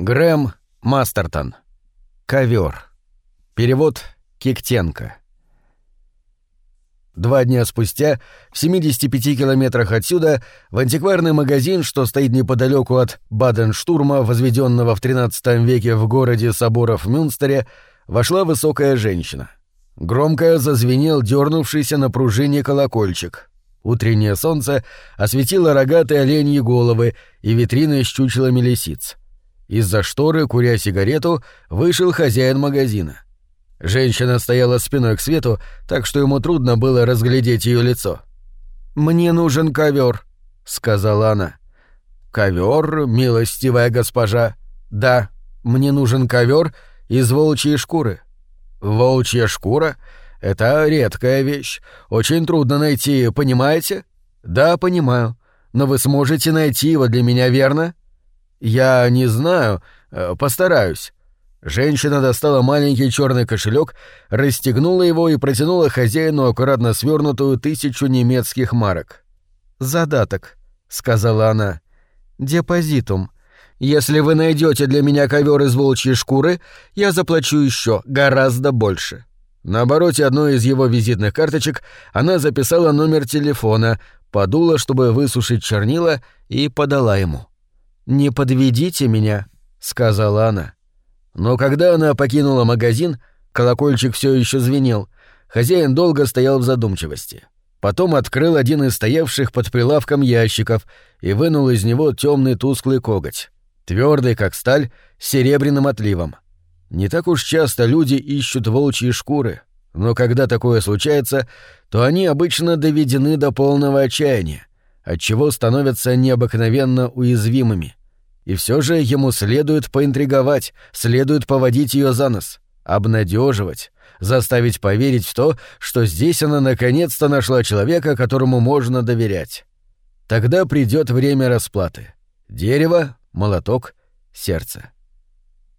Грэм Мастертон. Ковер. Перевод Киктенко. Два дня спустя, в 75 километрах отсюда, в антикварный магазин, что стоит неподалеку от Баденштурма, возведенного в XIII веке в городе соборов Мюнстере, вошла высокая женщина. Громко зазвенел дернувшийся на пружине колокольчик. Утреннее солнце осветило рогатые оленьи головы и витрины с чучелами лисиц. Из-за шторы, куря сигарету, вышел хозяин магазина. Женщина стояла спиной к свету, так что ему трудно было разглядеть ее лицо. «Мне нужен ковер», — сказала она. «Ковер, милостивая госпожа?» «Да, мне нужен ковер из волчьей шкуры». «Волчья шкура? Это редкая вещь. Очень трудно найти, понимаете?» «Да, понимаю. Но вы сможете найти его для меня, верно?» «Я не знаю. Э, постараюсь». Женщина достала маленький черный кошелек, расстегнула его и протянула хозяину аккуратно свернутую тысячу немецких марок. «Задаток», — сказала она. «Депозитум. Если вы найдете для меня ковер из волчьей шкуры, я заплачу еще гораздо больше». На обороте одной из его визитных карточек она записала номер телефона, подула, чтобы высушить чернила, и подала ему. «Не подведите меня», — сказала она. Но когда она покинула магазин, колокольчик все еще звенел. Хозяин долго стоял в задумчивости. Потом открыл один из стоявших под прилавком ящиков и вынул из него темный тусклый коготь, твердый как сталь, с серебряным отливом. Не так уж часто люди ищут волчьи шкуры, но когда такое случается, то они обычно доведены до полного отчаяния, отчего становятся необыкновенно уязвимыми. И все же ему следует поинтриговать, следует поводить ее за нос, обнадеживать, заставить поверить в то, что здесь она наконец-то нашла человека, которому можно доверять. Тогда придет время расплаты. Дерево, молоток, сердце.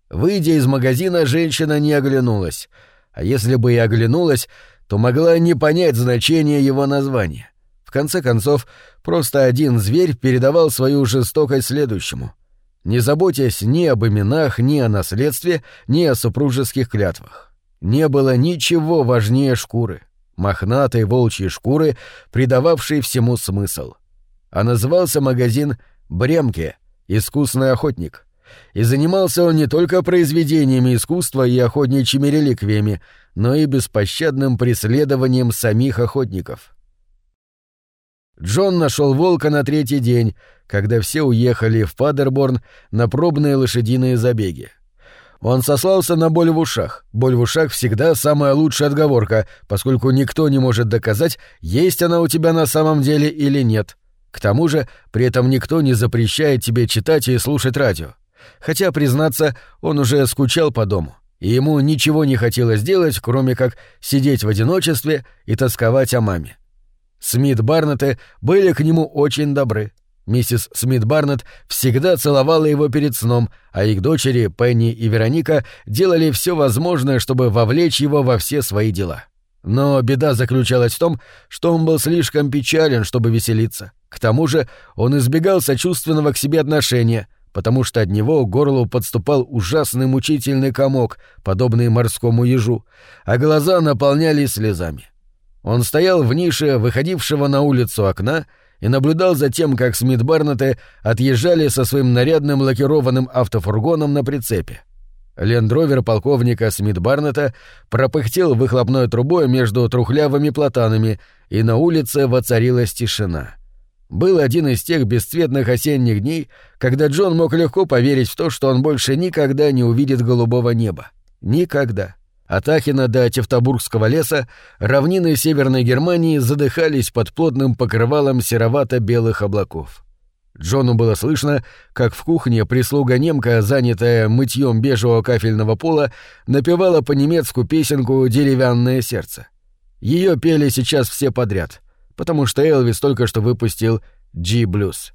Выйдя из магазина, женщина не оглянулась, а если бы и оглянулась, то могла не понять значение его названия. В конце концов, просто один зверь передавал свою жестокость следующему — не заботясь ни об именах, ни о наследстве, ни о супружеских клятвах. Не было ничего важнее шкуры, мохнатой волчьей шкуры, придававшей всему смысл. А назывался магазин «Бремке», «Искусный охотник». И занимался он не только произведениями искусства и охотничьими реликвиями, но и беспощадным преследованием самих охотников. Джон нашел волка на третий день, когда все уехали в Падерборн на пробные лошадиные забеги. Он сослался на боль в ушах. Боль в ушах всегда самая лучшая отговорка, поскольку никто не может доказать, есть она у тебя на самом деле или нет. К тому же, при этом никто не запрещает тебе читать и слушать радио. Хотя, признаться, он уже скучал по дому, и ему ничего не хотелось делать, кроме как сидеть в одиночестве и тосковать о маме. Смит Барнетты были к нему очень добры. Миссис Смит Барнетт всегда целовала его перед сном, а их дочери, Пенни и Вероника, делали все возможное, чтобы вовлечь его во все свои дела. Но беда заключалась в том, что он был слишком печален, чтобы веселиться. К тому же он избегал сочувственного к себе отношения, потому что от него к горлу подступал ужасный мучительный комок, подобный морскому ежу, а глаза наполнялись слезами. Он стоял в нише, выходившего на улицу окна, и наблюдал за тем, как Смит Барнетты отъезжали со своим нарядным лакированным автофургоном на прицепе. Лендровер полковника Смит Барнета пропыхтел выхлопной трубой между трухлявыми платанами, и на улице воцарилась тишина. Был один из тех бесцветных осенних дней, когда Джон мог легко поверить в то, что он больше никогда не увидит голубого неба. Никогда. От Ахена до Тевтобургского леса равнины Северной Германии задыхались под плотным покрывалом серовато-белых облаков. Джону было слышно, как в кухне прислуга немка, занятая мытьем бежевого кафельного пола, напевала по-немецку песенку «Деревянное сердце». Ее пели сейчас все подряд, потому что Элвис только что выпустил «G-блюз».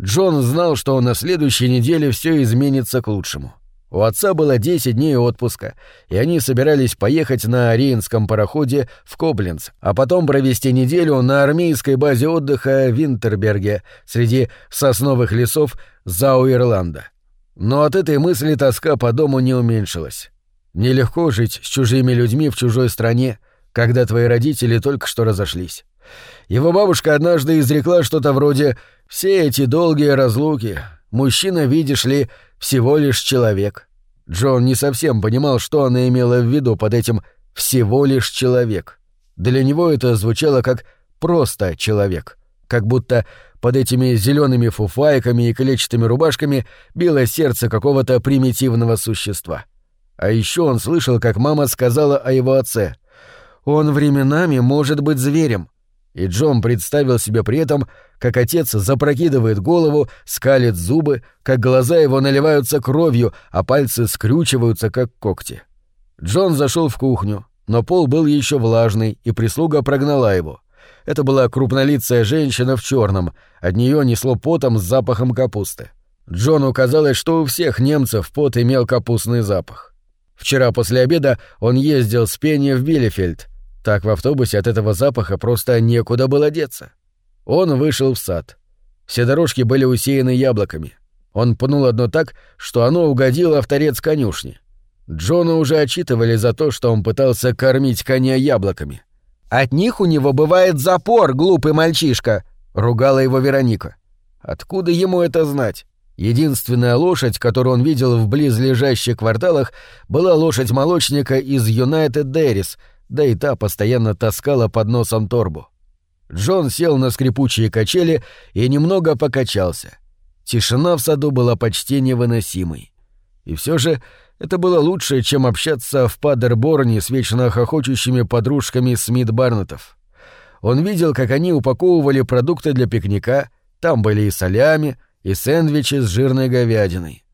Джон знал, что на следующей неделе все изменится к лучшему. У отца было 10 дней отпуска, и они собирались поехать на Рейнском пароходе в Кобленц, а потом провести неделю на армейской базе отдыха в Винтерберге среди сосновых лесов Зауэрланда. Но от этой мысли тоска по дому не уменьшилась. Нелегко жить с чужими людьми в чужой стране, когда твои родители только что разошлись. Его бабушка однажды изрекла что-то вроде «Все эти долгие разлуки, мужчина, видишь ли, всего лишь человек». Джон не совсем понимал, что она имела в виду под этим «всего лишь человек». Для него это звучало как «просто человек», как будто под этими зелеными фуфайками и клетчатыми рубашками било сердце какого-то примитивного существа. А еще он слышал, как мама сказала о его отце. «Он временами может быть зверем». И Джон представил себе при этом, как отец запрокидывает голову, скалит зубы, как глаза его наливаются кровью, а пальцы скрючиваются, как когти. Джон зашел в кухню, но пол был еще влажный, и прислуга прогнала его. Это была крупнолицая женщина в черном, от нее несло потом с запахом капусты. Джону казалось, что у всех немцев пот имел капустный запах. Вчера после обеда он ездил с Пенни в Билефельд. Так в автобусе от этого запаха просто некуда было деться. Он вышел в сад. Все дорожки были усеяны яблоками. Он пнул одно так, что оно угодило в торец конюшни. Джона уже отчитывали за то, что он пытался кормить коня яблоками. «От них у него бывает запор, глупый мальчишка», — ругала его Вероника. Откуда ему это знать? Единственная лошадь, которую он видел в близлежащих кварталах, была лошадь молочника из United Dairies, да и та постоянно таскала под носом торбу. Джон сел на скрипучие качели и немного покачался. Тишина в саду была почти невыносимой. И все же это было лучше, чем общаться в Падерборне с вечно хохочущими подружками Смит Барнетов. Он видел, как они упаковывали продукты для пикника, там были и солями, и сэндвичи с жирной говядиной.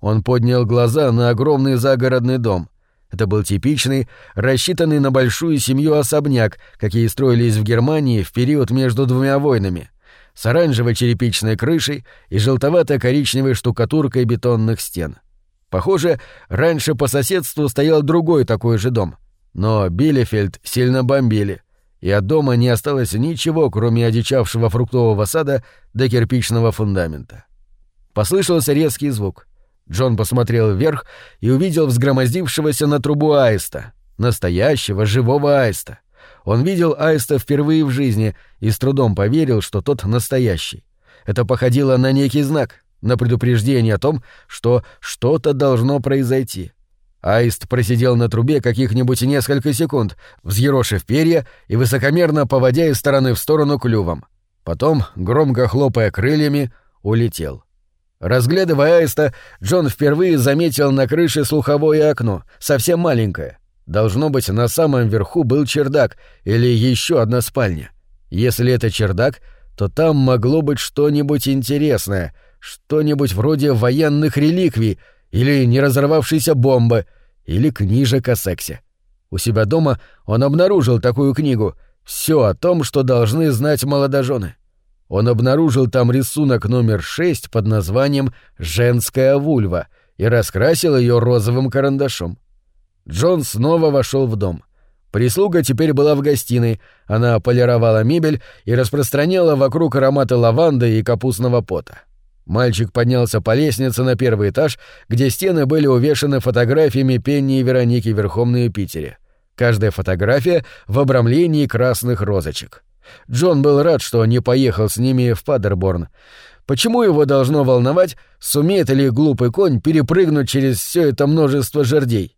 Он поднял глаза на огромный загородный дом. Это был типичный, рассчитанный на большую семью особняк, какие строились в Германии в период между двумя войнами, с оранжевой черепичной крышей и желтовато-коричневой штукатуркой бетонных стен. Похоже, раньше по соседству стоял другой такой же дом. Но Билефельд сильно бомбили, и от дома не осталось ничего, кроме одичавшего фруктового сада до кирпичного фундамента. Послышался резкий звук. Джон посмотрел вверх и увидел взгромоздившегося на трубу аиста, настоящего живого аиста. Он видел аиста впервые в жизни и с трудом поверил, что тот настоящий. Это походило на некий знак, на предупреждение о том, что что-то должно произойти. Аист просидел на трубе каких-нибудь несколько секунд, взъерошив перья и высокомерно поводя из стороны в сторону клювом. Потом, громко хлопая крыльями, улетел. Разглядывая аиста, Джон впервые заметил на крыше слуховое окно, совсем маленькое. Должно быть, на самом верху был чердак или еще одна спальня. Если это чердак, то там могло быть что-нибудь интересное, что-нибудь вроде военных реликвий или не разорвавшейся бомбы, или книжек о сексе. У себя дома он обнаружил такую книгу «Все о том, что должны знать молодожены». Он обнаружил там рисунок номер 6 под названием «Женская вульва» и раскрасил ее розовым карандашом. Джон снова вошел в дом. Прислуга теперь была в гостиной, она полировала мебель и распространяла вокруг ароматы лаванды и капустного пота. Мальчик поднялся по лестнице на первый этаж, где стены были увешаны фотографиями Пенни и Вероники верхом на Юпитере. Каждая фотография в обрамлении красных розочек. Джон был рад, что не поехал с ними в Падерборн. Почему его должно волновать, сумеет ли глупый конь перепрыгнуть через все это множество жердей?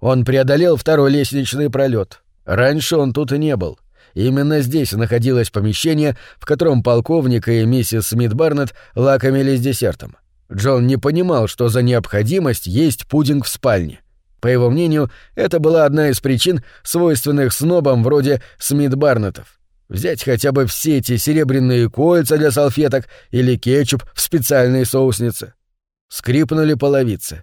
Он преодолел второй лестничный пролет. Раньше он тут и не был. Именно здесь находилось помещение, в котором полковник и миссис Смит Барнетт лакомились десертом. Джон не понимал, что за необходимость есть пудинг в спальне. По его мнению, это была одна из причин, свойственных снобам вроде Смит Барнеттов. Взять хотя бы все эти серебряные кольца для салфеток или кетчуп в специальной соуснице. Скрипнули половицы.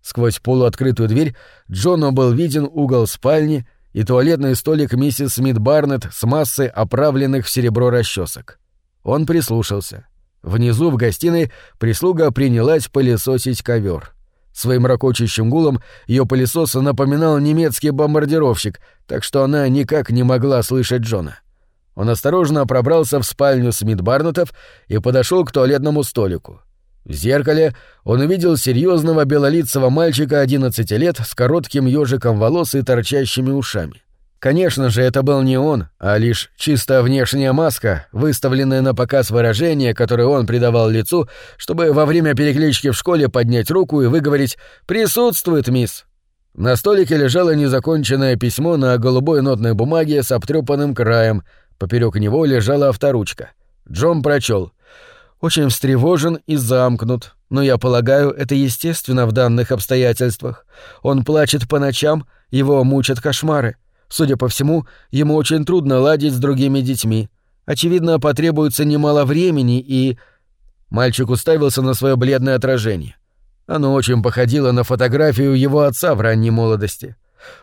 Сквозь полуоткрытую дверь Джону был виден угол спальни и туалетный столик миссис Смит Барнетт с массой оправленных в серебро расчесок. Он прислушался. Внизу в гостиной прислуга принялась пылесосить ковер. Своим ракочущим гулом ее пылесос напоминал немецкий бомбардировщик, так что она никак не могла слышать Джона. — он осторожно пробрался в спальню Смит Барнетов и подошел к туалетному столику. В зеркале он увидел серьезного белолицего мальчика 11 лет с коротким ежиком волос и торчащими ушами. Конечно же, это был не он, а лишь чисто внешняя маска, выставленная на показ выражение, которое он придавал лицу, чтобы во время переклички в школе поднять руку и выговорить «Присутствует, мисс». На столике лежало незаконченное письмо на голубой нотной бумаге с обтрепанным краем, поперек него лежала авторучка. Джон прочел «Очень встревожен и замкнут, но я полагаю, это естественно в данных обстоятельствах. Он плачет по ночам, его мучат кошмары». Судя по всему, ему очень трудно ладить с другими детьми. Очевидно, потребуется немало времени и... Мальчик уставился на свое бледное отражение. Оно очень походило на фотографию его отца в ранней молодости.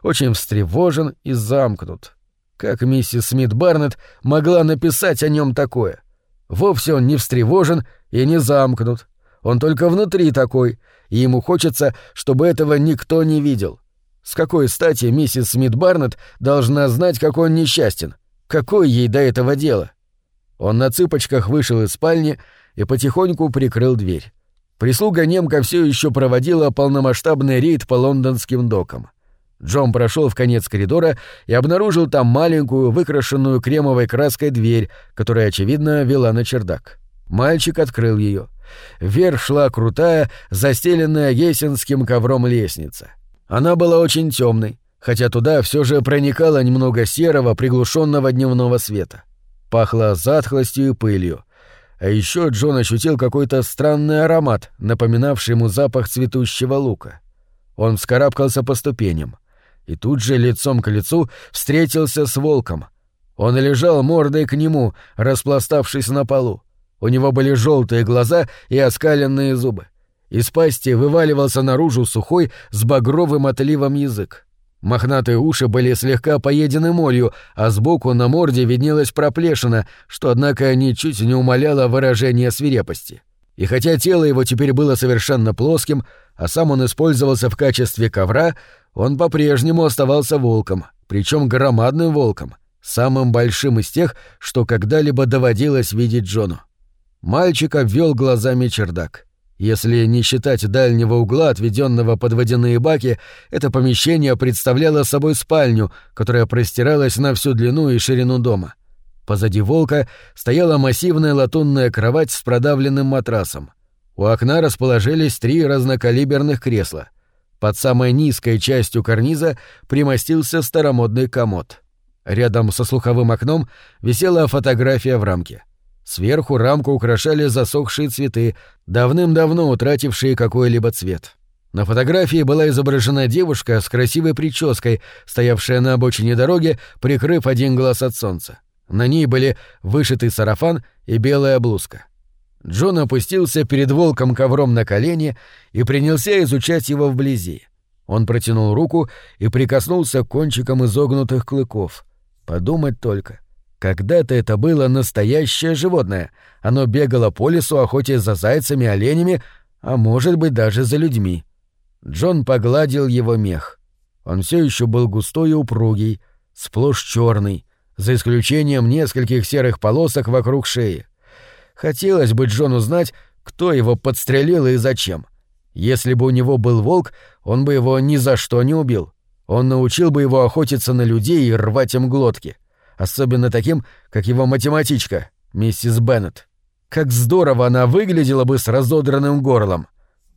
Очень встревожен и замкнут. Как миссис Смит Барнетт могла написать о нем такое? Вовсе он не встревожен и не замкнут. Он только внутри такой, и ему хочется, чтобы этого никто не видел. С какой стати миссис Смит Барнетт должна знать, как он несчастен? Какое ей до этого дело? Он на цыпочках вышел из спальни и потихоньку прикрыл дверь. Прислуга немка все еще проводила полномасштабный рейд по лондонским докам. Джон прошел в конец коридора и обнаружил там маленькую, выкрашенную кремовой краской дверь, которая, очевидно, вела на чердак. Мальчик открыл ее. Вверх шла крутая, застеленная гессенским ковром лестница. Она была очень темной, хотя туда все же проникало немного серого, приглушенного дневного света. Пахло затхлостью и пылью. А еще Джон ощутил какой-то странный аромат, напоминавший ему запах цветущего лука. Он вскарабкался по ступеням. И тут же лицом к лицу встретился с волком. Он лежал мордой к нему, распластавшись на полу. У него были желтые глаза и оскаленные зубы. Из пасти вываливался наружу сухой с багровым отливом язык. Мохнатые уши были слегка поедены молью, а сбоку на морде виднелась проплешина, что, однако, ничуть не умаляло выражение свирепости. И хотя тело его теперь было совершенно плоским, а сам он использовался в качестве ковра, он по-прежнему оставался волком, причем громадным волком, самым большим из тех, что когда-либо доводилось видеть Джону. Мальчик обвел глазами чердак. Если не считать дальнего угла, отведенного под водяные баки, это помещение представляло собой спальню, которая простиралась на всю длину и ширину дома. Позади волка стояла массивная латунная кровать с продавленным матрасом. У окна расположились три разнокалиберных кресла. Под самой низкой частью карниза примостился старомодный комод. Рядом со слуховым окном висела фотография в рамке. Сверху рамку украшали засохшие цветы, давным-давно утратившие какой-либо цвет. На фотографии была изображена девушка с красивой прической, стоявшая на обочине дороги, прикрыв один глаз от солнца. На ней были вышитый сарафан и белая блузка. Джон опустился перед волком ковром на колени и принялся изучать его вблизи. Он протянул руку и прикоснулся к кончикам изогнутых клыков. Подумать только — когда-то это было настоящее животное. Оно бегало по лесу, охотясь за зайцами, оленями, а может быть даже за людьми. Джон погладил его мех. Он все еще был густой и упругий, сплошь черный, за исключением нескольких серых полосок вокруг шеи. Хотелось бы Джону знать, кто его подстрелил и зачем. Если бы у него был волк, он бы его ни за что не убил. Он научил бы его охотиться на людей и рвать им глотки. — особенно таким, как его математичка, миссис Беннет. Как здорово она выглядела бы с разодранным горлом.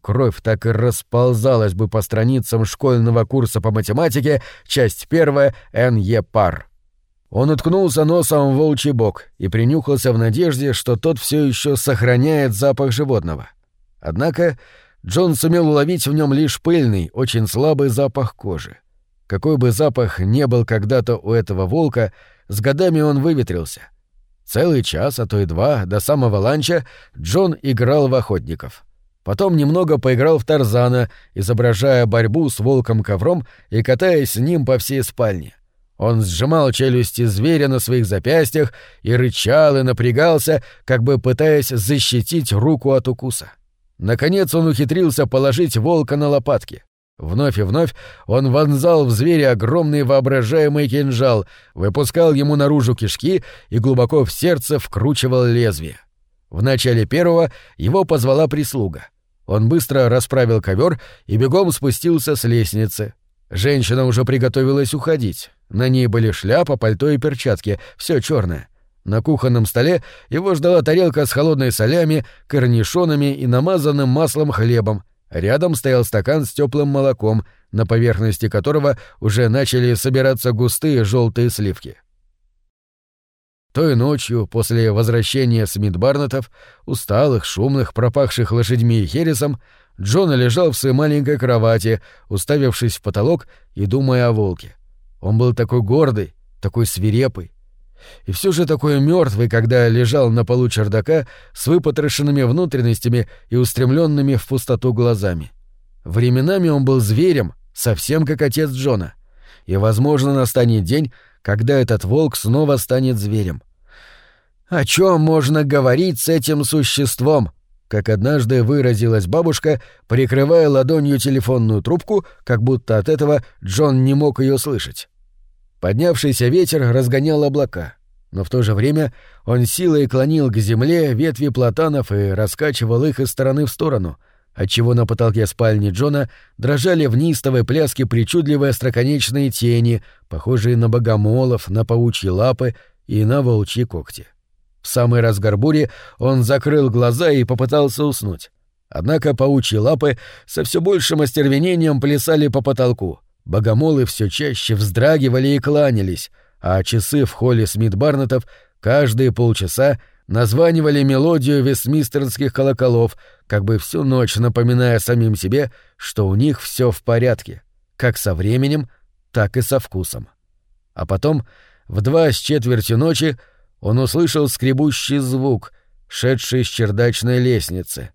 Кровь так и расползалась бы по страницам школьного курса по математике, часть первая, Н.Е. Пар. Он уткнулся носом в волчий бок и принюхался в надежде, что тот все еще сохраняет запах животного. Однако Джон сумел уловить в нем лишь пыльный, очень слабый запах кожи. Какой бы запах не был когда-то у этого волка, с годами он выветрился. Целый час, а то и два, до самого ланча Джон играл в охотников. Потом немного поиграл в Тарзана, изображая борьбу с волком-ковром и катаясь с ним по всей спальне. Он сжимал челюсти зверя на своих запястьях и рычал и напрягался, как бы пытаясь защитить руку от укуса. Наконец он ухитрился положить волка на лопатки. Вновь и вновь он вонзал в зверя огромный воображаемый кинжал, выпускал ему наружу кишки и глубоко в сердце вкручивал лезвие. В начале первого его позвала прислуга. Он быстро расправил ковер и бегом спустился с лестницы. Женщина уже приготовилась уходить. На ней были шляпа, пальто и перчатки, все черное. На кухонном столе его ждала тарелка с холодной солями, корнишонами и намазанным маслом хлебом. Рядом стоял стакан с теплым молоком, на поверхности которого уже начали собираться густые желтые сливки. Той ночью, после возвращения Смит Барнетов, усталых, шумных, пропахших лошадьми и хересом, Джон лежал в своей маленькой кровати, уставившись в потолок и думая о волке. Он был такой гордый, такой свирепый. И все же такой мертвый, когда лежал на полу чердака с выпотрошенными внутренностями и устремленными в пустоту глазами. Временами он был зверем, совсем как отец Джона. И, возможно, настанет день, когда этот волк снова станет зверем. О чем можно говорить с этим существом? Как однажды выразилась бабушка, прикрывая ладонью телефонную трубку, как будто от этого Джон не мог ее слышать. Поднявшийся ветер разгонял облака, но в то же время он силой клонил к земле ветви платанов и раскачивал их из стороны в сторону — отчего на потолке спальни Джона дрожали в неистовой пляске причудливые остроконечные тени, похожие на богомолов, на паучьи лапы и на волчьи когти. В самый разгар бури он закрыл глаза и попытался уснуть. Однако паучьи лапы со все большим остервенением плясали по потолку. Богомолы все чаще вздрагивали и кланялись, а часы в холле Смит Барнетов каждые полчаса названивали мелодию вестмистерских колоколов, как бы всю ночь напоминая самим себе, что у них все в порядке, как со временем, так и со вкусом. А потом, в два с четвертью ночи, он услышал скребущий звук, шедший с чердачной лестницы.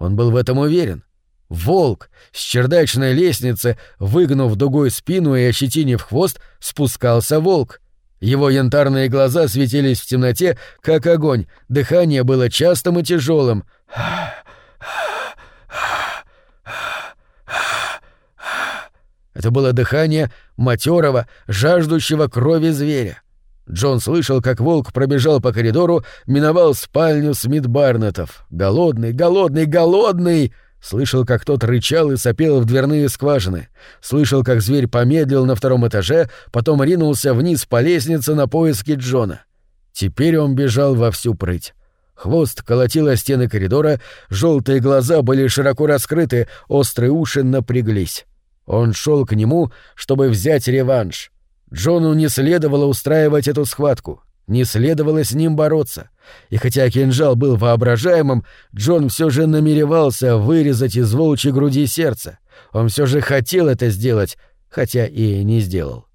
Он был в этом уверен. Волк с чердачной лестницы, выгнув дугой спину и ощетинив хвост, спускался волк. Его янтарные глаза светились в темноте, как огонь, дыхание было частым и тяжелым. Это было дыхание матерого, жаждущего крови зверя. Джон слышал, как волк пробежал по коридору, миновал спальню Смит Барнетов. Голодный, голодный, голодный! Слышал, как тот рычал и сопел в дверные скважины. Слышал, как зверь помедлил на втором этаже, потом ринулся вниз по лестнице на поиски Джона. Теперь он бежал во всю прыть. Хвост колотил о стены коридора, желтые глаза были широко раскрыты, острые уши напряглись. Он шел к нему, чтобы взять реванш. Джону не следовало устраивать эту схватку. Не следовало с ним бороться. И хотя кинжал был воображаемым, Джон все же намеревался вырезать из волчьей груди сердце. Он все же хотел это сделать, хотя и не сделал.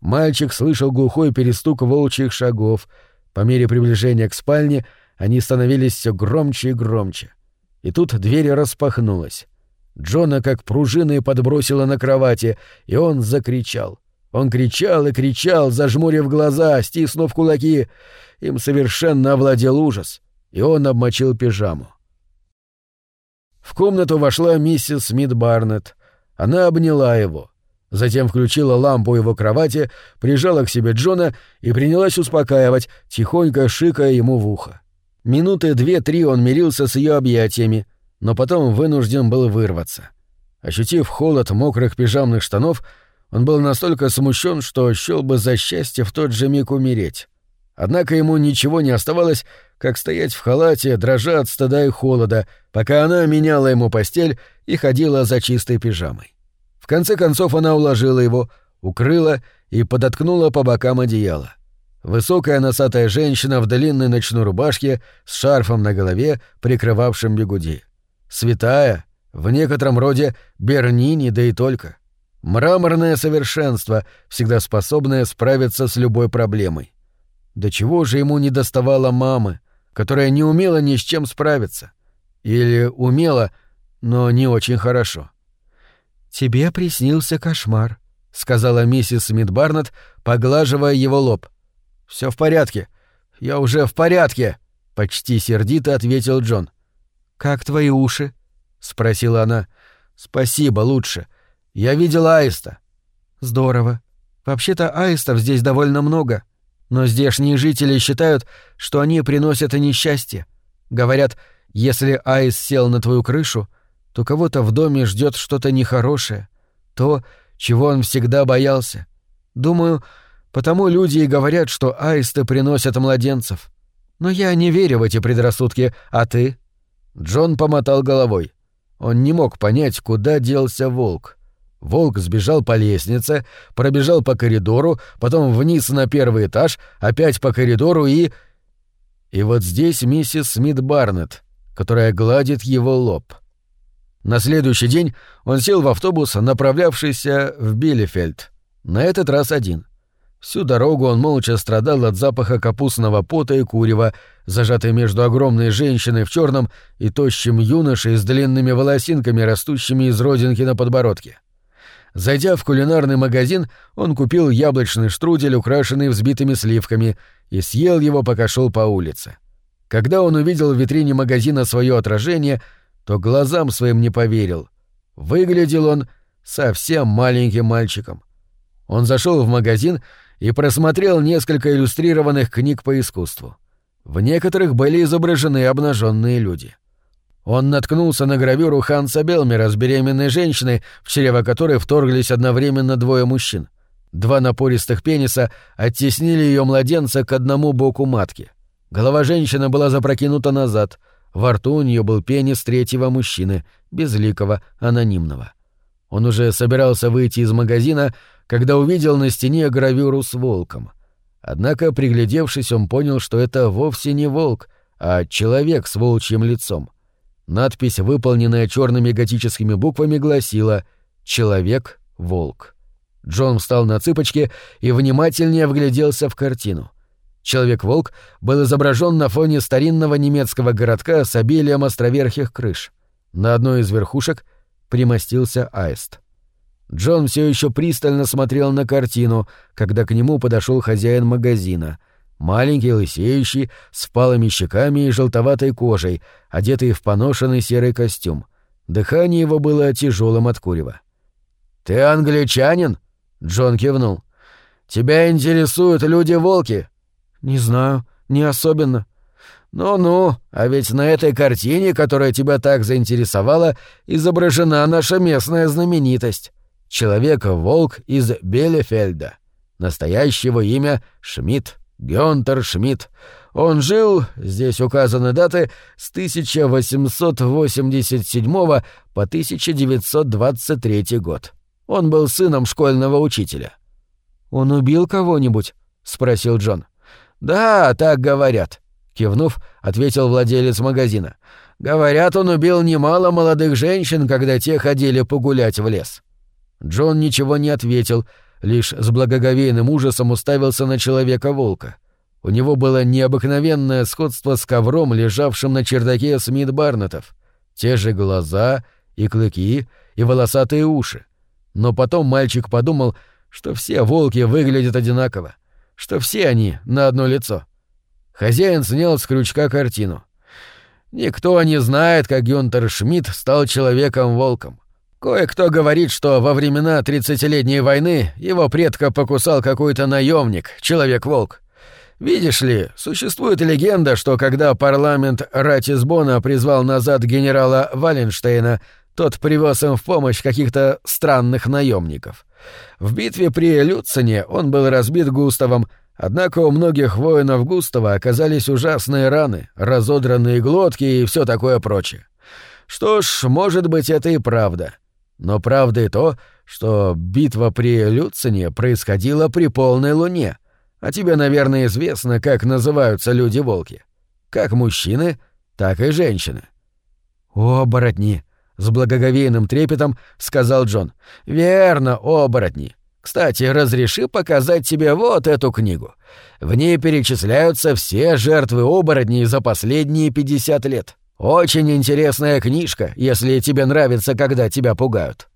Мальчик слышал глухой перестук волчьих шагов. По мере приближения к спальне они становились все громче и громче. И тут дверь распахнулась. Джона как пружиной подбросила на кровати, и он закричал. Он кричал и кричал, зажмурив глаза, стиснув кулаки. Им совершенно овладел ужас, и он обмочил пижаму. В комнату вошла миссис Смит Барнетт. Она обняла его. Затем включила лампу его кровати, прижала к себе Джона и принялась успокаивать, тихонько шикая ему в ухо. Минуты две-три он мирился с ее объятиями, но потом вынужден был вырваться. Ощутив холод мокрых пижамных штанов, он был настолько смущен, что счел бы за счастье в тот же миг умереть. Однако ему ничего не оставалось, как стоять в халате, дрожа от стыда и холода, пока она меняла ему постель и ходила за чистой пижамой. В конце концов она уложила его, укрыла и подоткнула по бокам одеяло. Высокая носатая женщина в длинной ночной рубашке с шарфом на голове, прикрывавшим бегуди. Святая, в некотором роде Бернини, да и только. Мраморное совершенство, всегда способное справиться с любой проблемой. До чего же ему не доставало мамы, которая не умела ни с чем справиться? Или умела, но не очень хорошо? «Тебе приснился кошмар», — сказала миссис Смит Барнетт, поглаживая его лоб. Все в порядке. Я уже в порядке», — почти сердито ответил Джон. «Как твои уши?» — спросила она. «Спасибо, лучше. Я видел аиста». «Здорово. Вообще-то аистов здесь довольно много, но здешние жители считают, что они приносят несчастье. Говорят, если Айс сел на твою крышу, то кого-то в доме ждет что-то нехорошее, то, чего он всегда боялся. Думаю, потому люди и говорят, что аисты приносят младенцев. Но я не верю в эти предрассудки, а ты? Джон помотал головой. Он не мог понять, куда делся волк. Волк сбежал по лестнице, пробежал по коридору, потом вниз на первый этаж, опять по коридору и... И вот здесь миссис Смит Барнетт, которая гладит его лоб. На следующий день он сел в автобус, направлявшийся в Билефельд. На этот раз один. Всю дорогу он молча страдал от запаха капустного пота и курева, зажатый между огромной женщиной в черном и тощим юношей с длинными волосинками, растущими из родинки на подбородке. Зайдя в кулинарный магазин, он купил яблочный штрудель, украшенный взбитыми сливками, и съел его, пока шел по улице. Когда он увидел в витрине магазина свое отражение, то глазам своим не поверил. Выглядел он совсем маленьким мальчиком. Он зашел в магазин и просмотрел несколько иллюстрированных книг по искусству. В некоторых были изображены обнаженные люди. Он наткнулся на гравюру Ханса Белмера с беременной женщиной, в чрево которой вторглись одновременно двое мужчин. Два напористых пениса оттеснили ее младенца к одному боку матки. Голова женщины была запрокинута назад, во рту у нее был пенис третьего мужчины, безликого, анонимного. Он уже собирался выйти из магазина, когда увидел на стене гравюру с волком. Однако, приглядевшись, он понял, что это вовсе не волк, а человек с волчьим лицом. Надпись, выполненная черными готическими буквами, гласила «Человек-волк». Джон встал на цыпочки и внимательнее вгляделся в картину. Человек-волк был изображен на фоне старинного немецкого городка с обилием островерхих крыш. На одной из верхушек примостился аист. Джон все еще пристально смотрел на картину, когда к нему подошел хозяин магазина. Маленький, лысеющий, с впалыми щеками и желтоватой кожей, одетый в поношенный серый костюм. Дыхание его было тяжелым от курева. «Ты англичанин?» — Джон кивнул. «Тебя интересуют люди-волки?» «Не знаю, не особенно». «Ну-ну, а ведь на этой картине, которая тебя так заинтересовала, изображена наша местная знаменитость. Человека-волк из Белефельда. Настоящего имя Шмидт, Гёнтер Шмидт. Он жил, здесь указаны даты, с 1887 по 1923 год. Он был сыном школьного учителя». «Он убил кого-нибудь?» — спросил Джон. «Да, так говорят», — кивнув, ответил владелец магазина. «Говорят, он убил немало молодых женщин, когда те ходили погулять в лес». Джон ничего не ответил, лишь с благоговейным ужасом уставился на человека-волка. У него было необыкновенное сходство с ковром, лежавшим на чердаке Смит Барнетов. Те же глаза и клыки, и волосатые уши. Но потом мальчик подумал, что все волки выглядят одинаково что все они на одно лицо. Хозяин снял с крючка картину. Никто не знает, как Гюнтер Шмидт стал человеком-волком. Кое-кто говорит, что во времена тридцатилетней войны его предка покусал какой-то наемник, человек-волк. Видишь ли, существует легенда, что когда парламент Ратисбона призвал назад генерала Валенштейна, тот привез им в помощь каких-то странных наемников. В битве при Люцине он был разбит Густавом, однако у многих воинов Густава оказались ужасные раны, разодранные глотки и все такое прочее. Что ж, может быть, это и правда. Но правда и то, что битва при Люцине происходила при полной луне. А тебе, наверное, известно, как называются люди-волки. Как мужчины, так и женщины. «О, оборотни!» С благоговейным трепетом сказал Джон. «Верно, оборотни. Кстати, разреши показать тебе вот эту книгу. В ней перечисляются все жертвы оборотней за последние пятьдесят лет. Очень интересная книжка, если тебе нравится, когда тебя пугают».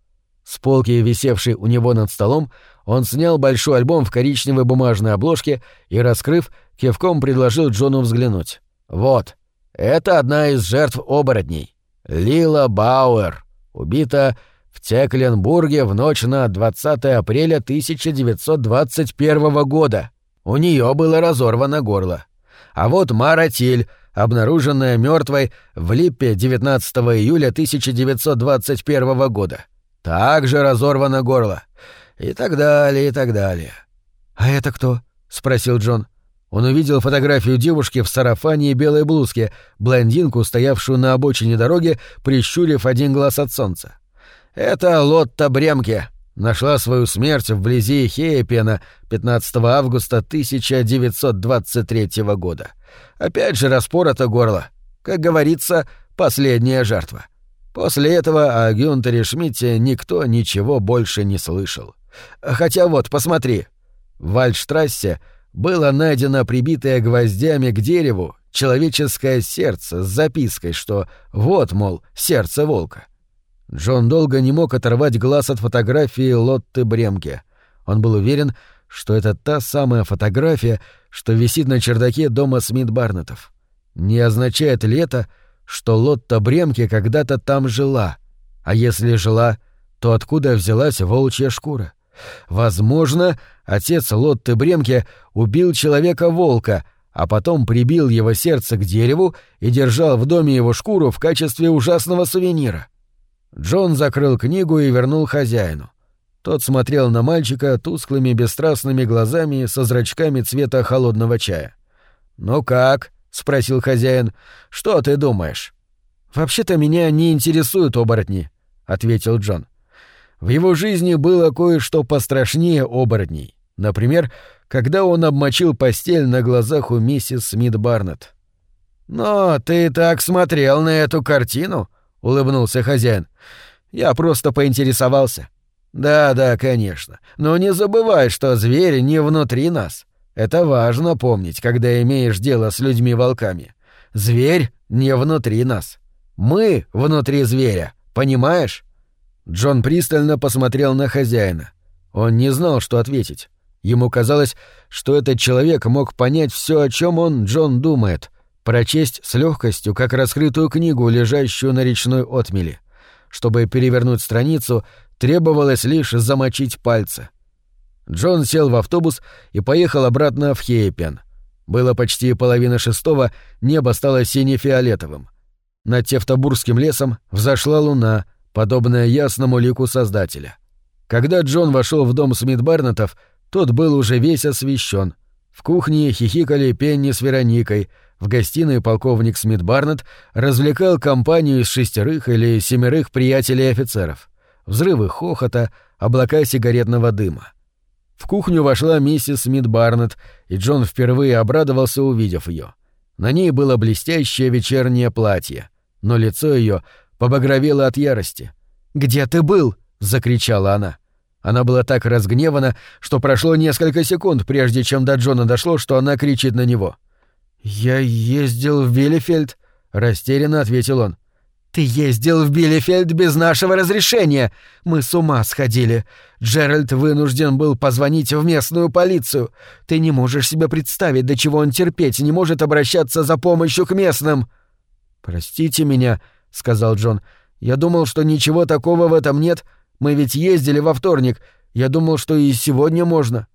С полки, висевшей у него над столом, он снял большой альбом в коричневой бумажной обложке и, раскрыв, кивком предложил Джону взглянуть. «Вот, это одна из жертв оборотней. Лила Бауэр, убита в Текленбурге в ночь на 20 апреля 1921 года. У нее было разорвано горло. А вот Мара Тиль, обнаруженная мертвой в Липпе 19 июля 1921 года. Также разорвано горло. И так далее, и так далее. «А это кто?» — спросил Джон. Он увидел фотографию девушки в сарафане и белой блузке, блондинку, стоявшую на обочине дороги, прищурив один глаз от солнца. «Это Лотта Бремке», нашла свою смерть вблизи Хейпена 15 августа 1923 года. Опять же распорото горло. Как говорится, последняя жертва. После этого о Гюнтере Шмидте никто ничего больше не слышал. Хотя вот, посмотри. В Вальштрассе было найдено прибитое гвоздями к дереву человеческое сердце с запиской, что вот, мол, сердце волка. Джон долго не мог оторвать глаз от фотографии Лотты Бремке. Он был уверен, что это та самая фотография, что висит на чердаке дома Смит Барнетов. Не означает ли это, что Лотта Бремке когда-то там жила? А если жила, то откуда взялась волчья шкура? Возможно, отец Лотты Бремке убил человека-волка, а потом прибил его сердце к дереву и держал в доме его шкуру в качестве ужасного сувенира. Джон закрыл книгу и вернул хозяину. Тот смотрел на мальчика тусклыми бесстрастными глазами со зрачками цвета холодного чая. «Ну как?» — спросил хозяин. «Что ты думаешь?» «Вообще-то меня не интересуют оборотни», — ответил Джон. В его жизни было кое-что пострашнее оборотней. Например, когда он обмочил постель на глазах у миссис Смит Барнетт. «Но ты так смотрел на эту картину?» — улыбнулся хозяин. «Я просто поинтересовался». «Да, да, конечно. Но не забывай, что зверь не внутри нас. Это важно помнить, когда имеешь дело с людьми-волками. Зверь не внутри нас. Мы внутри зверя, понимаешь?» Джон пристально посмотрел на хозяина. Он не знал, что ответить. Ему казалось, что этот человек мог понять все, о чем он, Джон, думает, прочесть с легкостью, как раскрытую книгу, лежащую на речной отмели. Чтобы перевернуть страницу, требовалось лишь замочить пальцы. Джон сел в автобус и поехал обратно в Хейпен. Было почти половина шестого, небо стало сине-фиолетовым. Над Тевтобурским лесом взошла луна, подобная ясному лику Создателя. Когда Джон вошел в дом Смит Барнетов, тот был уже весь освещен. В кухне хихикали Пенни с Вероникой, в гостиной полковник Смит Барнетт развлекал компанию из шестерых или семерых приятелей офицеров. Взрывы хохота, облака сигаретного дыма. В кухню вошла миссис Смит Барнетт, и Джон впервые обрадовался, увидев ее. На ней было блестящее вечернее платье, но лицо ее побагровело от ярости. «Где ты был?» — закричала она. Она была так разгневана, что прошло несколько секунд, прежде чем до Джона дошло, что она кричит на него — «Я ездил в Билефельд», — растерянно ответил он. «Ты ездил в Билефельд без нашего разрешения! Мы с ума сходили. Джеральд вынужден был позвонить в местную полицию. Ты не можешь себе представить, до чего он терпеть не может обращаться за помощью к местным». «Простите меня», — сказал Джон. «Я думал, что ничего такого в этом нет. Мы ведь ездили во вторник. Я думал, что и сегодня можно».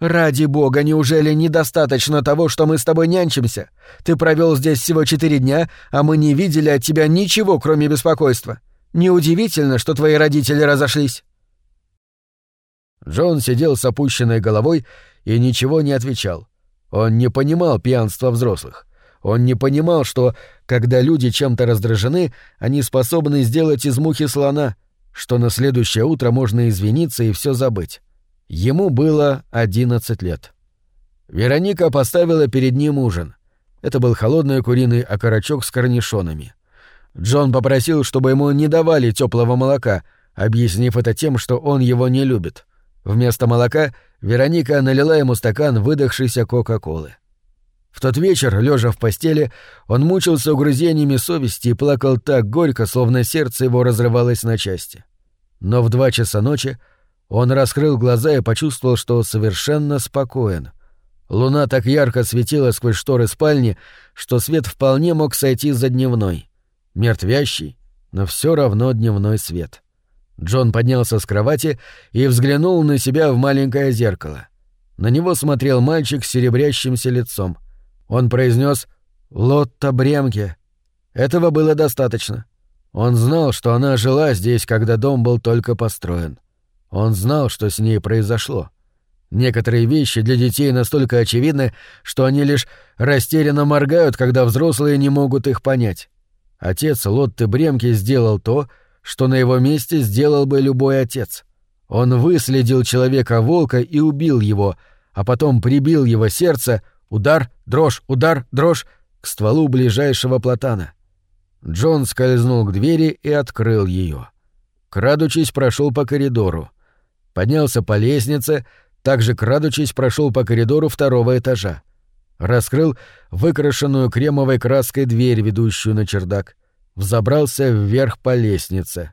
«Ради бога, неужели недостаточно того, что мы с тобой нянчимся? Ты провел здесь всего четыре дня, а мы не видели от тебя ничего, кроме беспокойства. Неудивительно, что твои родители разошлись». Джон сидел с опущенной головой и ничего не отвечал. Он не понимал пьянства взрослых. Он не понимал, что, когда люди чем-то раздражены, они способны сделать из мухи слона, что на следующее утро можно извиниться и все забыть. Ему было одиннадцать лет. Вероника поставила перед ним ужин. Это был холодный куриный окорочок с корнишонами. Джон попросил, чтобы ему не давали теплого молока, объяснив это тем, что он его не любит. Вместо молока Вероника налила ему стакан выдохшейся Кока-Колы. В тот вечер, лежа в постели, он мучился угрызениями совести и плакал так горько, словно сердце его разрывалось на части. Но в два часа ночи он раскрыл глаза и почувствовал, что совершенно спокоен. Луна так ярко светила сквозь шторы спальни, что свет вполне мог сойти за дневной. Мертвящий, но все равно дневной свет. Джон поднялся с кровати и взглянул на себя в маленькое зеркало. На него смотрел мальчик с серебрящимся лицом. Он произнес Лотта Бремке. Этого было достаточно. Он знал, что она жила здесь, когда дом был только построен. Он знал, что с ней произошло. Некоторые вещи для детей настолько очевидны, что они лишь растерянно моргают, когда взрослые не могут их понять. Отец Лотты Бремки сделал то, что на его месте сделал бы любой отец. Он выследил человека-волка и убил его, а потом прибил его сердце, удар, дрожь, удар, дрожь, к стволу ближайшего платана. Джон скользнул к двери и открыл ее. Крадучись, прошел по коридору. Поднялся по лестнице, также крадучись, прошел по коридору второго этажа. Раскрыл выкрашенную кремовой краской дверь, ведущую на чердак. Взобрался вверх по лестнице.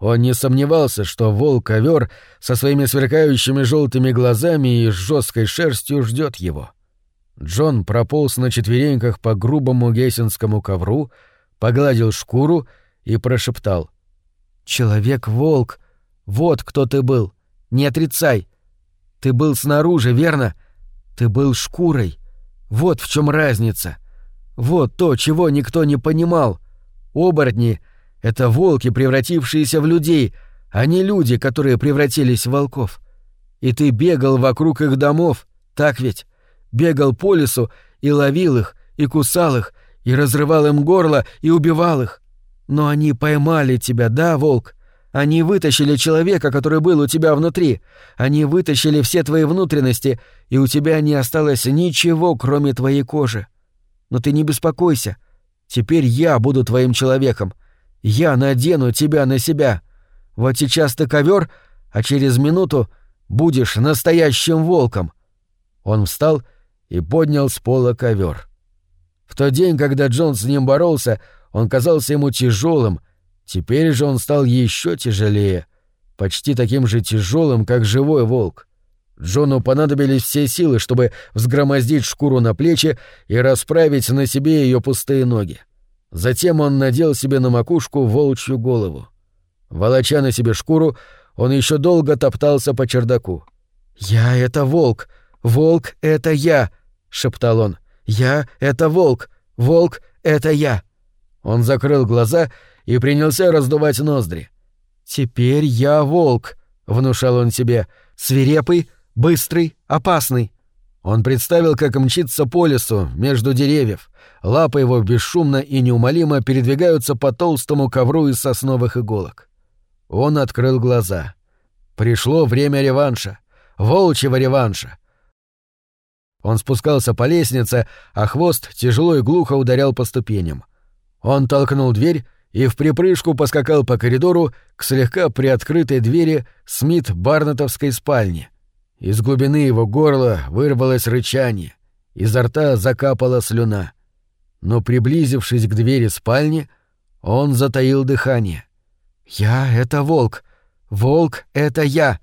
Он не сомневался, что волк-ковер со своими сверкающими желтыми глазами и жесткой шерстью ждет его. Джон прополз на четвереньках по грубому гессенскому ковру, погладил шкуру и прошептал. «Человек-волк, вот кто ты был, не отрицай. Ты был снаружи, верно? Ты был шкурой. Вот в чем разница. Вот то, чего никто не понимал. Оборотни — это волки, превратившиеся в людей, а не люди, которые превратились в волков. И ты бегал вокруг их домов, так ведь? Бегал по лесу и ловил их, и кусал их, и разрывал им горло, и убивал их. Но они поймали тебя, да, волк? Они вытащили человека, который был у тебя внутри. Они вытащили все твои внутренности, и у тебя не осталось ничего, кроме твоей кожи. Но ты не беспокойся. Теперь я буду твоим человеком. Я надену тебя на себя. Вот сейчас ты ковер, а через минуту будешь настоящим волком. Он встал и поднял с пола ковер. В тот день, когда Джон с ним боролся, он казался ему тяжелым, теперь же он стал еще тяжелее, почти таким же тяжелым, как живой волк. Джону понадобились все силы, чтобы взгромоздить шкуру на плечи и расправить на себе ее пустые ноги. Затем он надел себе на макушку волчью голову. Волоча на себе шкуру, он еще долго топтался по чердаку. «Я — это волк! Волк — это я!» — шептал он. «Я — это волк! Волк — это я!» Он закрыл глаза и принялся раздувать ноздри. «Теперь я волк», — внушал он себе, — «свирепый, быстрый, опасный». Он представил, как мчится по лесу, между деревьев. Лапы его бесшумно и неумолимо передвигаются по толстому ковру из сосновых иголок. Он открыл глаза. Пришло время реванша. Волчьего реванша. Он спускался по лестнице, а хвост тяжело и глухо ударял по ступеням. Он толкнул дверь и в припрыжку поскакал по коридору к слегка приоткрытой двери Смит Барнетовской спальни. Из глубины его горла вырвалось рычание, изо рта закапала слюна. Но приблизившись к двери спальни, он затаил дыхание. «Я — это волк! Волк — это я!»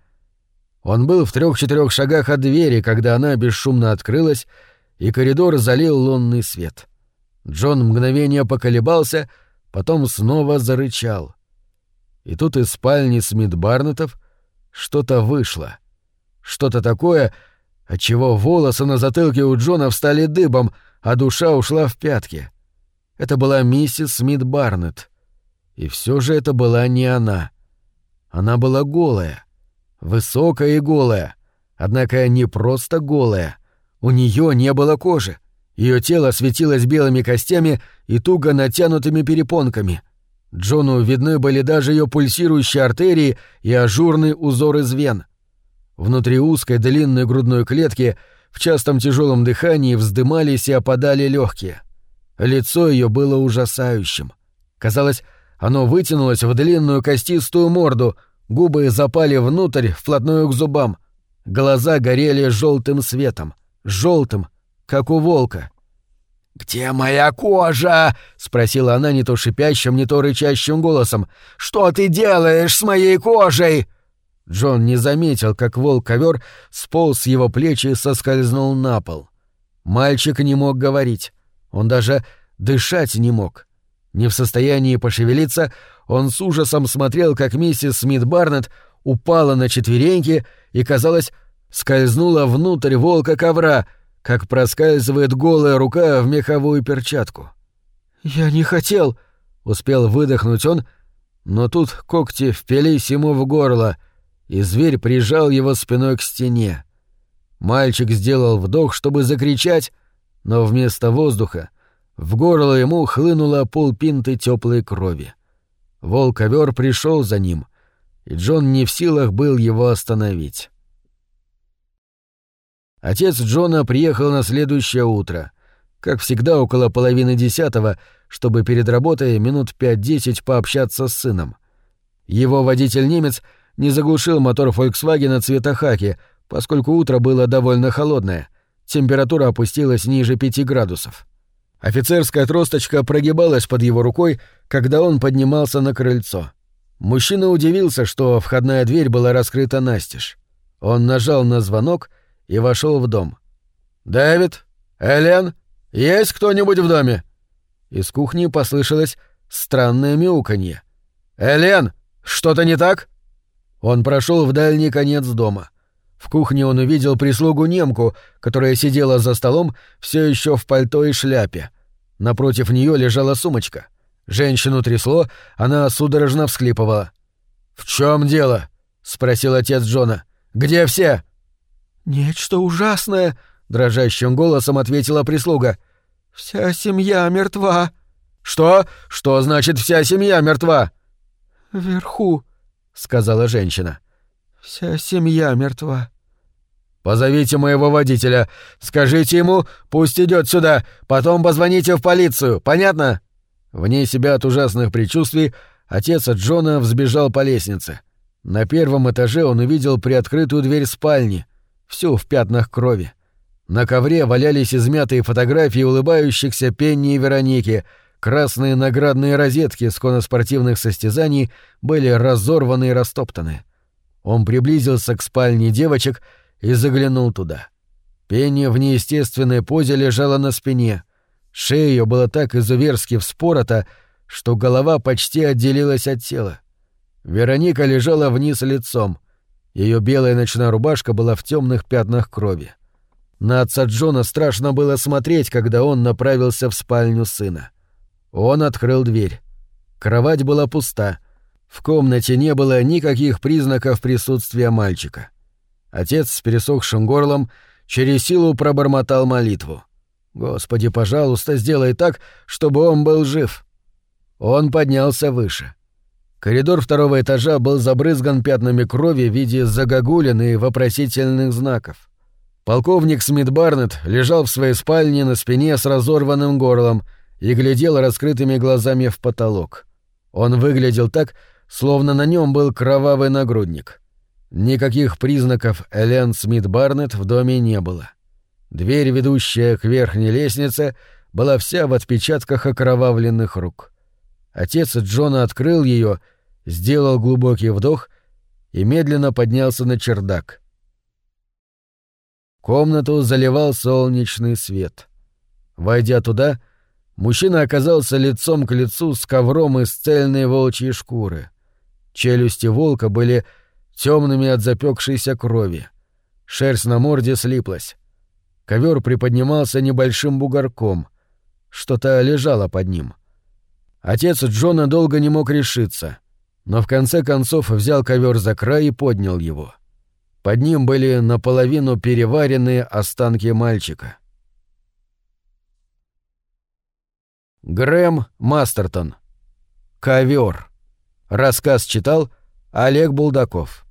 Он был в трех-четырех шагах от двери, когда она бесшумно открылась, и коридор залил лунный свет. Джон мгновение поколебался, потом снова зарычал. И тут из спальни Смит Барнетов что-то вышло. Что-то такое, отчего волосы на затылке у Джона встали дыбом, а душа ушла в пятки. Это была миссис Смит Барнетт. И все же это была не она. Она была голая — Высокая и голая. Однако не просто голая. У нее не было кожи. Ее тело светилось белыми костями и туго натянутыми перепонками. Джону видны были даже ее пульсирующие артерии и ажурный узор из вен. Внутри узкой длинной грудной клетки в частом тяжелом дыхании вздымались и опадали легкие. Лицо ее было ужасающим. Казалось, оно вытянулось в длинную костистую морду — Губы запали внутрь, вплотную к зубам. Глаза горели желтым светом. желтым, как у волка. «Где моя кожа?» — спросила она не то шипящим, не то рычащим голосом. «Что ты делаешь с моей кожей?» Джон не заметил, как волк-ковер сполз с его плеч и соскользнул на пол. Мальчик не мог говорить. Он даже дышать не мог. Не в состоянии пошевелиться, он с ужасом смотрел, как миссис Смит Барнетт упала на четвереньки и, казалось, скользнула внутрь волка ковра, как проскальзывает голая рука в меховую перчатку. «Я не хотел!» — успел выдохнуть он, но тут когти впились ему в горло, и зверь прижал его спиной к стене. Мальчик сделал вдох, чтобы закричать, но вместо воздуха в горло ему хлынуло полпинты теплой крови. Волк-ковер пришел за ним, и Джон не в силах был его остановить. Отец Джона приехал на следующее утро, как всегда около половины десятого, чтобы перед работой минут пять-десять пообщаться с сыном. Его водитель-немец не заглушил мотор «Фольксвагена» цвета хаки, поскольку утро было довольно холодное, температура опустилась ниже пяти градусов. Офицерская тросточка прогибалась под его рукой, когда он поднимался на крыльцо. Мужчина удивился, что входная дверь была раскрыта настежь. Он нажал на звонок — и вошел в дом. «Дэвид? Элен? Есть кто-нибудь в доме?» Из кухни послышалось странное мяуканье. «Элен, что-то не так?» Он прошел в дальний конец дома. В кухне он увидел прислугу-немку, которая сидела за столом все еще в пальто и шляпе. Напротив нее лежала сумочка. Женщину трясло, она судорожно всхлипывала. «В чем дело?» — спросил отец Джона. «Где все?» «Нечто ужасное!» — дрожащим голосом ответила прислуга. «Вся семья мертва». «Что? Что значит «вся семья мертва»?» «Вверху», — сказала женщина. «Вся семья мертва». «Позовите моего водителя. Скажите ему, пусть идет сюда. Потом позвоните в полицию. Понятно?» Вне себя от ужасных предчувствий отец от Джона взбежал по лестнице. На первом этаже он увидел приоткрытую дверь спальни всю в пятнах крови. На ковре валялись измятые фотографии улыбающихся Пенни и Вероники, красные наградные розетки с коноспортивных состязаний были разорваны и растоптаны. Он приблизился к спальне девочек и заглянул туда. Пенни в неестественной позе лежала на спине. Шея ее была так изуверски вспорота, что голова почти отделилась от тела. Вероника лежала вниз лицом — ее белая ночная рубашка была в темных пятнах крови. На отца Джона страшно было смотреть, когда он направился в спальню сына. Он открыл дверь. Кровать была пуста. В комнате не было никаких признаков присутствия мальчика. Отец с пересохшим горлом через силу пробормотал молитву. «Господи, пожалуйста, сделай так, чтобы он был жив». Он поднялся выше. Коридор второго этажа был забрызган пятнами крови в виде загогулин и вопросительных знаков. Полковник Смит Барнетт лежал в своей спальне на спине с разорванным горлом и глядел раскрытыми глазами в потолок. Он выглядел так, словно на нем был кровавый нагрудник. Никаких признаков Элен Смит Барнетт в доме не было. Дверь, ведущая к верхней лестнице, была вся в отпечатках окровавленных рук. Отец Джона открыл ее сделал глубокий вдох и медленно поднялся на чердак. Комнату заливал солнечный свет. Войдя туда, мужчина оказался лицом к лицу с ковром из цельной волчьей шкуры. Челюсти волка были темными от запекшейся крови. Шерсть на морде слиплась. Ковер приподнимался небольшим бугорком. Что-то лежало под ним. Отец Джона долго не мог решиться но в конце концов взял ковер за край и поднял его. Под ним были наполовину переваренные останки мальчика. Грэм Мастертон. Ковер. Рассказ читал Олег Булдаков.